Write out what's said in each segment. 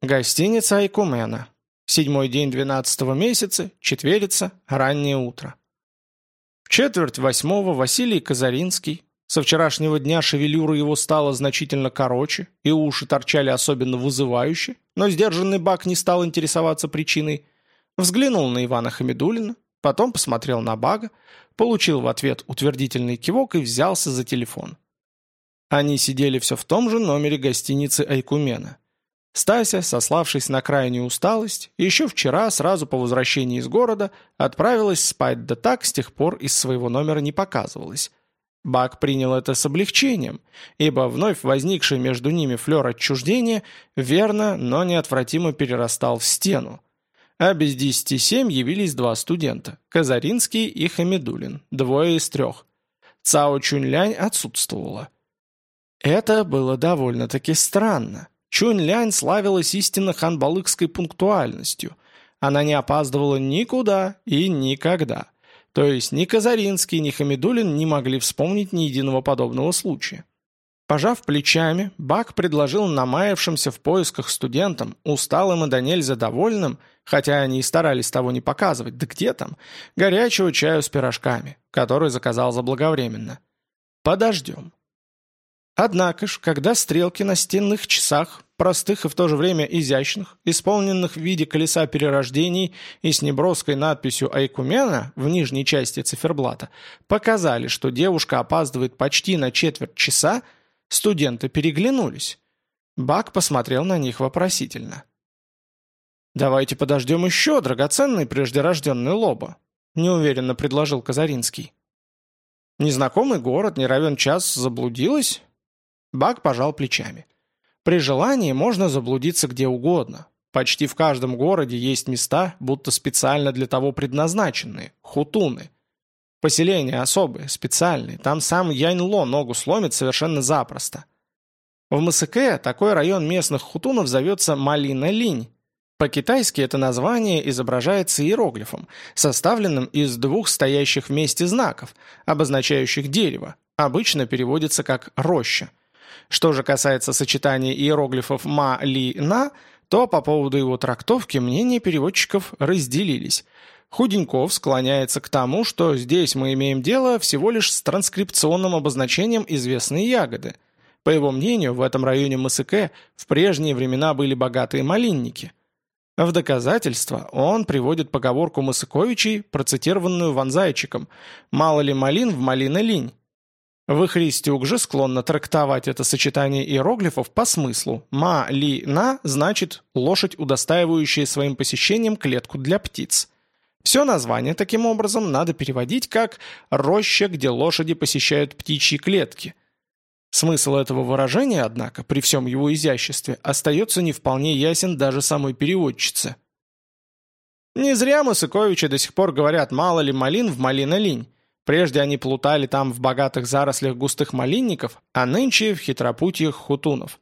Гостиница Айкумена. Седьмой день двенадцатого месяца, четверица, раннее утро. В четверть восьмого Василий Казаринский, со вчерашнего дня шевелюра его стала значительно короче, и уши торчали особенно вызывающе, но сдержанный Бак не стал интересоваться причиной, взглянул на Ивана Хамидулина, потом посмотрел на Бага, получил в ответ утвердительный кивок и взялся за телефон. Они сидели все в том же номере гостиницы Айкумена – Стася, сославшись на крайнюю усталость, еще вчера, сразу по возвращении из города, отправилась спать, да так с тех пор из своего номера не показывалась. Бак принял это с облегчением, ибо вновь возникший между ними флер отчуждения верно, но неотвратимо перерастал в стену. А без десяти семь явились два студента – Казаринский и Хамидулин, двое из трех. Цао Чунлянь отсутствовала. Это было довольно-таки странно. Чунь-Лянь славилась истинно ханбалыкской пунктуальностью. Она не опаздывала никуда и никогда. То есть ни Казаринский, ни Хамидулин не могли вспомнить ни единого подобного случая. Пожав плечами, Бак предложил намаявшимся в поисках студентам, усталым и до нельзя довольным, хотя они и старались того не показывать, да где там, горячего чаю с пирожками, который заказал заблаговременно. «Подождем. Однако ж, когда стрелки на стенных часах, простых и в то же время изящных, исполненных в виде колеса перерождений и с неброской надписью «Айкумена» в нижней части циферблата, показали, что девушка опаздывает почти на четверть часа, студенты переглянулись. Бак посмотрел на них вопросительно. «Давайте подождем еще, драгоценный преждерожденный Лоба», неуверенно предложил Казаринский. «Незнакомый город, не равен час, заблудилась?» Бак пожал плечами. При желании можно заблудиться где угодно. Почти в каждом городе есть места, будто специально для того предназначенные – хутуны. Поселения особые, специальные, там сам Яньло ногу сломит совершенно запросто. В Масыке такой район местных хутунов зовется Малина-Линь. По-китайски это название изображается иероглифом, составленным из двух стоящих вместе знаков, обозначающих дерево, обычно переводится как «роща». Что же касается сочетания иероглифов «ма-ли-на», то по поводу его трактовки мнения переводчиков разделились. Худеньков склоняется к тому, что здесь мы имеем дело всего лишь с транскрипционным обозначением известной ягоды. По его мнению, в этом районе Масыке в прежние времена были богатые малинники. В доказательство он приводит поговорку Масыковичей, процитированную Ванзайчиком «Мало ли малин в малина линь». Выхристюк же склонна трактовать это сочетание иероглифов по смыслу. «Ма-ли-на» значит «лошадь, удостаивающая своим посещением клетку для птиц». Все название, таким образом, надо переводить как «роща, где лошади посещают птичьи клетки». Смысл этого выражения, однако, при всем его изяществе, остается не вполне ясен даже самой переводчице. Не зря Масыковичи до сих пор говорят «мало ли малин в малина-линь». Прежде они плутали там в богатых зарослях густых малинников, а нынче в хитропутьях хутунов.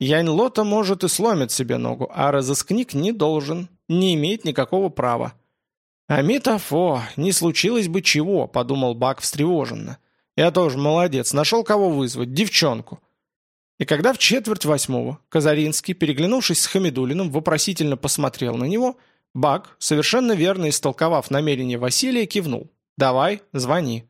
Янь Лота может и сломит себе ногу, а разыскник не должен, не имеет никакого права. «Амитофо, не случилось бы чего», — подумал Бак встревоженно. «Я тоже молодец, нашел кого вызвать, девчонку». И когда в четверть восьмого Казаринский, переглянувшись с Хамидулиным, вопросительно посмотрел на него, Бак, совершенно верно истолковав намерение Василия, кивнул. «Давай, звони».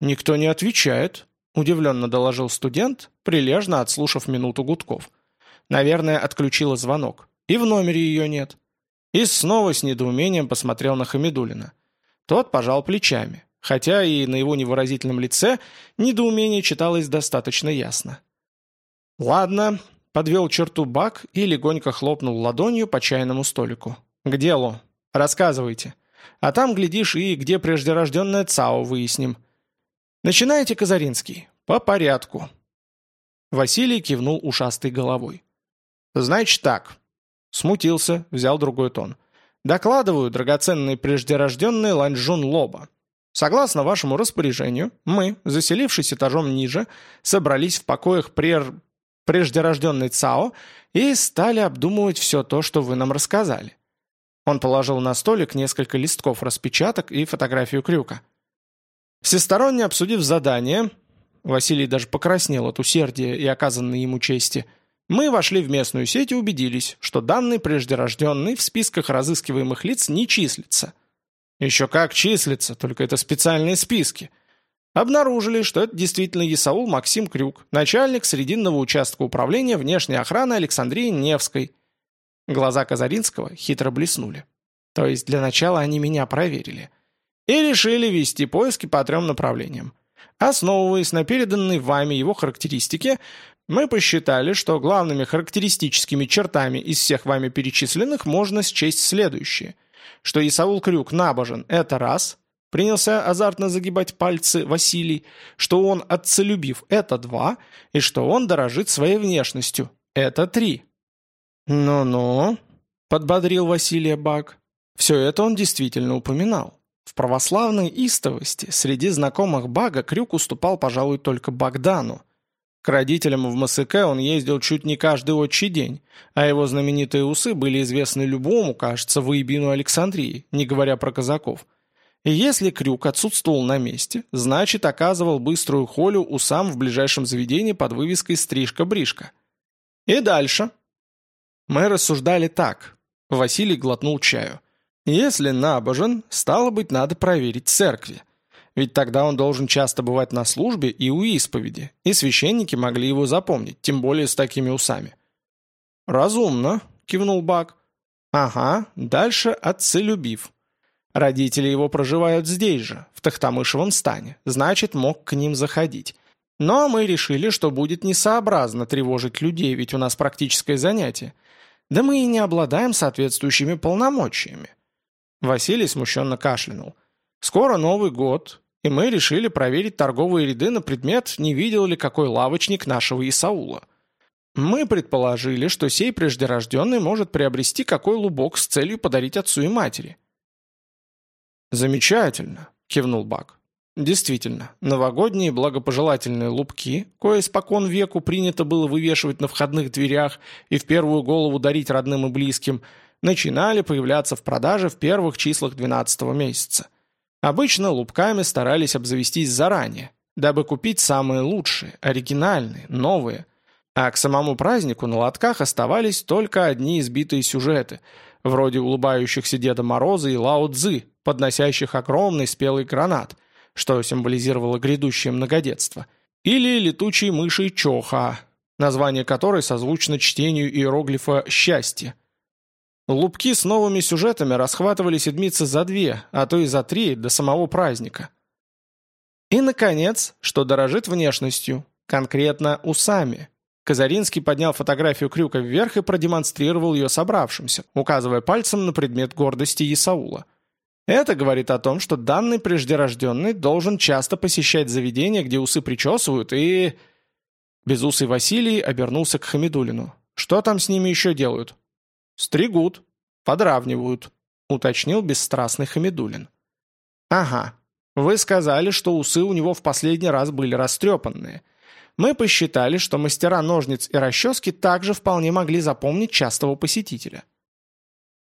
«Никто не отвечает», – удивленно доложил студент, прилежно отслушав минуту гудков. «Наверное, отключила звонок. И в номере ее нет». И снова с недоумением посмотрел на Хамидулина. Тот пожал плечами, хотя и на его невыразительном лице недоумение читалось достаточно ясно. «Ладно», — подвел черту Бак и легонько хлопнул ладонью по чайному столику. «К делу. Рассказывайте». А там, глядишь, и где преждерожденная ЦАО выясним. Начинайте, Казаринский. По порядку. Василий кивнул ушастой головой. Значит так. Смутился, взял другой тон. Докладываю, драгоценный преждерожденный Ланьжун Лоба. Согласно вашему распоряжению, мы, заселившись этажом ниже, собрались в покоях прер... преждерожденной ЦАО и стали обдумывать все то, что вы нам рассказали. Он положил на столик несколько листков распечаток и фотографию крюка. Всесторонне обсудив задание, Василий даже покраснел от усердия и оказанной ему чести, Мы вошли в местную сеть и убедились, что данный преждерожденный в списках разыскиваемых лиц не числится. Еще как числится, только это специальные списки. Обнаружили, что это действительно Исаул Максим Крюк, начальник Срединного участка управления внешней охраны Александрии Невской. Глаза Казаринского хитро блеснули. То есть для начала они меня проверили. И решили вести поиски по трем направлениям. Основываясь на переданной вами его характеристике, мы посчитали, что главными характеристическими чертами из всех вами перечисленных можно счесть следующее. Что Исаул Крюк набожен – это раз. Принялся азартно загибать пальцы Василий. Что он отцелюбив – это два. И что он дорожит своей внешностью – это три. «Ну-ну», – подбодрил Василия Бак. Все это он действительно упоминал. В православной истовости среди знакомых Бага Крюк уступал, пожалуй, только Богдану. К родителям в МСК он ездил чуть не каждый отчий день, а его знаменитые усы были известны любому, кажется, воебину Александрии, не говоря про казаков. И если Крюк отсутствовал на месте, значит оказывал быструю холю усам в ближайшем заведении под вывеской «Стрижка-бришка». И дальше. Мы рассуждали так. Василий глотнул чаю. Если набожен, стало быть, надо проверить церкви. Ведь тогда он должен часто бывать на службе и у исповеди, и священники могли его запомнить, тем более с такими усами. «Разумно», — кивнул Бак. «Ага, дальше отцелюбив. Родители его проживают здесь же, в Тахтамышевом стане, значит, мог к ним заходить. Но мы решили, что будет несообразно тревожить людей, ведь у нас практическое занятие. Да мы и не обладаем соответствующими полномочиями. Василий смущенно кашлянул. «Скоро Новый год, и мы решили проверить торговые ряды на предмет, не видел ли какой лавочник нашего Исаула. Мы предположили, что сей преждерожденный может приобрести какой лубок с целью подарить отцу и матери». «Замечательно», — кивнул Бак. Действительно, новогодние благопожелательные лупки, кое спокон веку принято было вывешивать на входных дверях и в первую голову дарить родным и близким — начинали появляться в продаже в первых числах 12 месяца. Обычно лупками старались обзавестись заранее, дабы купить самые лучшие, оригинальные, новые. А к самому празднику на лотках оставались только одни избитые сюжеты, вроде улыбающихся Деда Мороза и Лао Цзы, подносящих огромный спелый гранат, что символизировало грядущее многодетство, или летучей мыши Чоха, название которой созвучно чтению иероглифа «счастье», Лупки с новыми сюжетами расхватывали седмицы за две, а то и за три до самого праздника. И, наконец, что дорожит внешностью, конкретно усами. Казаринский поднял фотографию Крюка вверх и продемонстрировал ее собравшимся, указывая пальцем на предмет гордости Исаула. Это говорит о том, что данный преждерожденный должен часто посещать заведения, где усы причесывают, и... Безусый Василий обернулся к Хамидулину. «Что там с ними еще делают?» «Стригут. Подравнивают», — уточнил бесстрастный Хамидулин. «Ага. Вы сказали, что усы у него в последний раз были растрепанные. Мы посчитали, что мастера ножниц и расчески также вполне могли запомнить частого посетителя».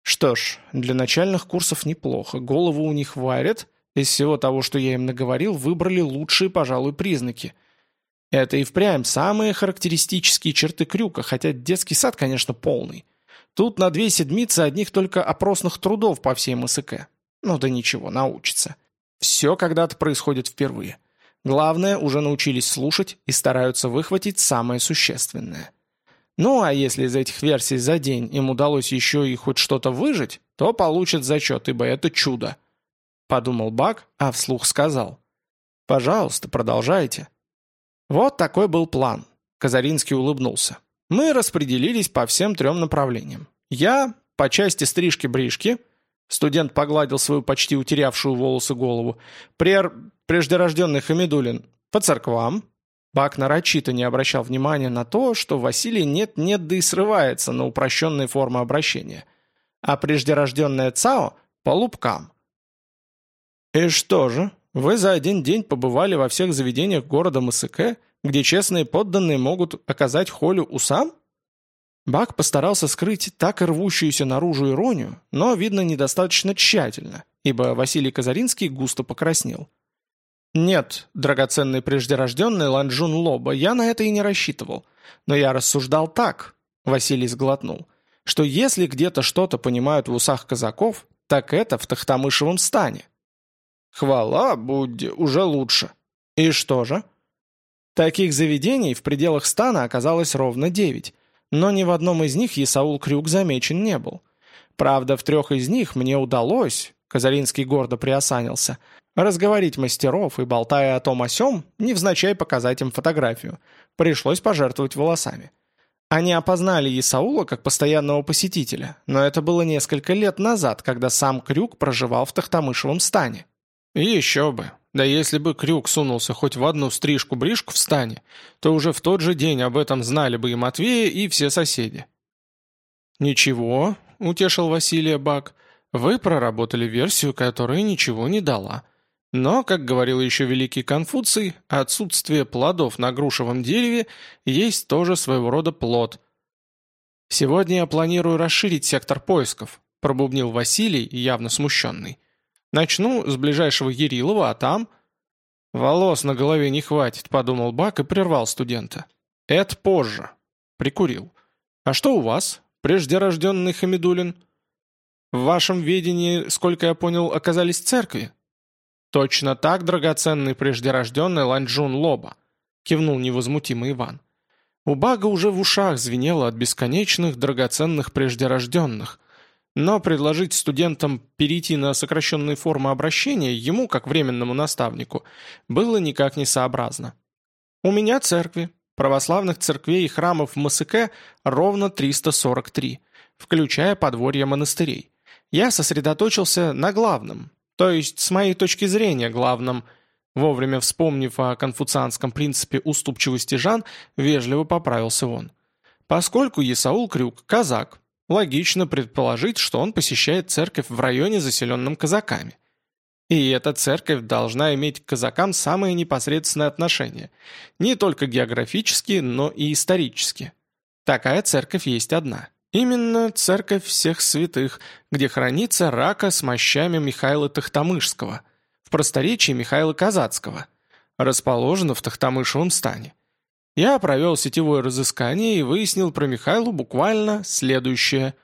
«Что ж, для начальных курсов неплохо. Голову у них варят. Из всего того, что я им наговорил, выбрали лучшие, пожалуй, признаки». Это и впрямь самые характеристические черты крюка, хотя детский сад, конечно, полный. Тут на две седмицы одних только опросных трудов по всей МСК. Ну да ничего, научится. Все когда-то происходит впервые. Главное, уже научились слушать и стараются выхватить самое существенное. Ну а если из этих версий за день им удалось еще и хоть что-то выжить, то получат зачет, ибо это чудо. Подумал Бак, а вслух сказал. «Пожалуйста, продолжайте». Вот такой был план. Казаринский улыбнулся. Мы распределились по всем трем направлениям. Я по части стрижки-бришки, студент погладил свою почти утерявшую волосы голову, прер... преждерожденный Хамидулин по церквам. Бак нарочито не обращал внимания на то, что Василий нет-нет да и срывается на упрощенные формы обращения, а преждерожденная ЦАО по лупкам. «И что же, вы за один день побывали во всех заведениях города Масыке где честные подданные могут оказать холю усам? Бак постарался скрыть так рвущуюся наружу иронию, но, видно, недостаточно тщательно, ибо Василий Казаринский густо покраснел. «Нет, драгоценный преждерожденный Ланджун Лоба, я на это и не рассчитывал. Но я рассуждал так, Василий сглотнул, что если где-то что-то понимают в усах казаков, так это в Тахтамышевом стане. Хвала, будь, уже лучше. И что же? Таких заведений в пределах стана оказалось ровно девять, но ни в одном из них Исаул Крюк замечен не был. Правда, в трех из них мне удалось, Казаринский гордо приосанился, разговорить мастеров и, болтая о том о сём, невзначай показать им фотографию. Пришлось пожертвовать волосами. Они опознали Исаула как постоянного посетителя, но это было несколько лет назад, когда сам Крюк проживал в Тахтамышевом стане. Еще бы. Да если бы Крюк сунулся хоть в одну стрижку-бришку в стане, то уже в тот же день об этом знали бы и Матвея, и все соседи. «Ничего», — утешил Василия Бак, — «вы проработали версию, которая ничего не дала. Но, как говорил еще великий Конфуций, отсутствие плодов на грушевом дереве есть тоже своего рода плод. «Сегодня я планирую расширить сектор поисков», — пробубнил Василий, явно смущенный. «Начну с ближайшего Ярилова, а там...» «Волос на голове не хватит», — подумал Бак и прервал студента. «Это позже». Прикурил. «А что у вас, преждерожденный Хамидулин?» «В вашем ведении, сколько я понял, оказались церкви?» «Точно так, драгоценный преждерожденный Ланчжун Лоба», — кивнул невозмутимый Иван. У Бага уже в ушах звенело от бесконечных драгоценных преждерожденных, но предложить студентам перейти на сокращенные формы обращения ему, как временному наставнику, было никак не сообразно. «У меня церкви, православных церквей и храмов в МСК ровно 343, включая подворья монастырей. Я сосредоточился на главном, то есть, с моей точки зрения, главным, вовремя вспомнив о конфуцианском принципе уступчивости Жан, вежливо поправился он. Поскольку Исаул Крюк – казак, логично предположить, что он посещает церковь в районе, заселенном казаками. И эта церковь должна иметь к казакам самое непосредственное отношение, не только географически, но и исторически. Такая церковь есть одна – Именно церковь всех святых, где хранится рака с мощами Михаила Тахтамышского, в просторечии Михаила Казацкого, расположена в Тахтамышевом стане. Я провел сетевое разыскание и выяснил про Михайлу буквально следующее.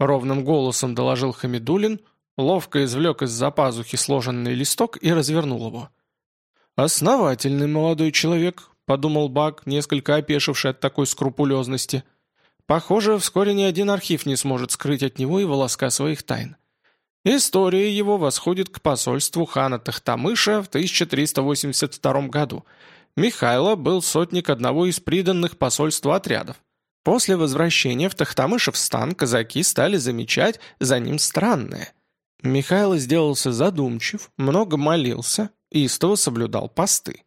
Ровным голосом доложил Хамидулин, ловко извлек из-за пазухи сложенный листок и развернул его. «Основательный молодой человек», — подумал Бак, несколько опешивший от такой скрупулезности — Похоже, вскоре ни один архив не сможет скрыть от него и волоска своих тайн. История его восходит к посольству хана Тахтамыша в 1382 году. Михайло был сотник одного из приданных посольству отрядов. После возвращения в Тахтамышев стан казаки стали замечать за ним странное. Михайло сделался задумчив, много молился, истово соблюдал посты.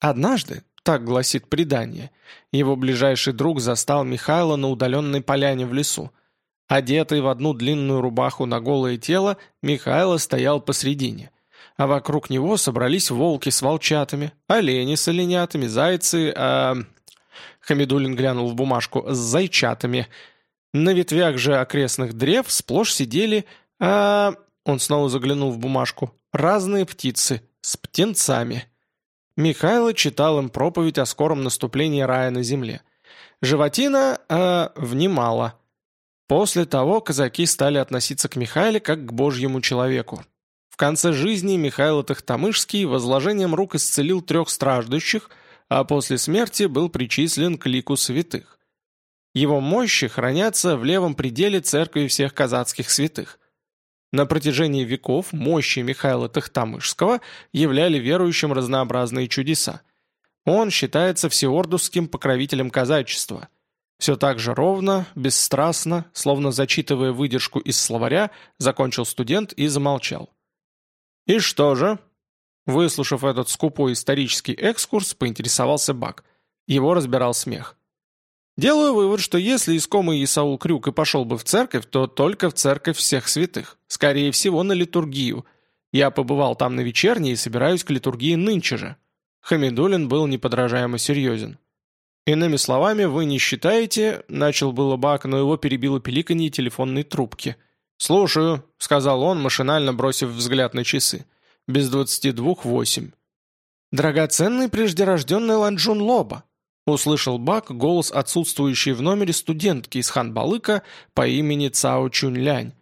Однажды, так гласит предание. Его ближайший друг застал Михайла на удаленной поляне в лесу. Одетый в одну длинную рубаху на голое тело, Михайло стоял посредине. А вокруг него собрались волки с волчатами, олени с оленятами, зайцы, а... Хамидулин глянул в бумажку, с зайчатами. На ветвях же окрестных древ сплошь сидели, а... Он снова заглянул в бумажку. Разные птицы, с птенцами. Михайло читал им проповедь о скором наступлении рая на земле. Животина э, внимала. После того казаки стали относиться к Михайле как к божьему человеку. В конце жизни Михайло Тахтамышский возложением рук исцелил трех страждущих, а после смерти был причислен к лику святых. Его мощи хранятся в левом пределе церкви всех казацких святых. На протяжении веков мощи Михаила Тахтамышского являли верующим разнообразные чудеса. Он считается всеордусским покровителем казачества. Все так же ровно, бесстрастно, словно зачитывая выдержку из словаря, закончил студент и замолчал. «И что же?» Выслушав этот скупой исторический экскурс, поинтересовался Бак. Его разбирал смех. Делаю вывод, что если искомый Исаул Крюк и пошел бы в церковь, то только в церковь всех святых. Скорее всего, на литургию. Я побывал там на вечерней и собираюсь к литургии нынче же. Хамидулин был неподражаемо серьезен. «Иными словами, вы не считаете...» — начал было Бак, но его перебило пиликанье телефонной трубки. «Слушаю», — сказал он, машинально бросив взгляд на часы. «Без двадцати двух восемь». «Драгоценный преждерожденный Ланджун Лоба», Услышал Бак голос отсутствующей в номере студентки из Ханбалыка по имени Цао Чунь-Лянь.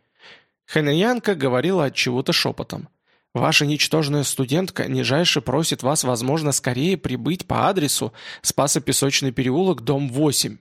Хэнэянка говорила от чего-то шепотом. «Ваша ничтожная студентка нижайше просит вас, возможно, скорее прибыть по адресу Спасо-Песочный переулок, дом 8.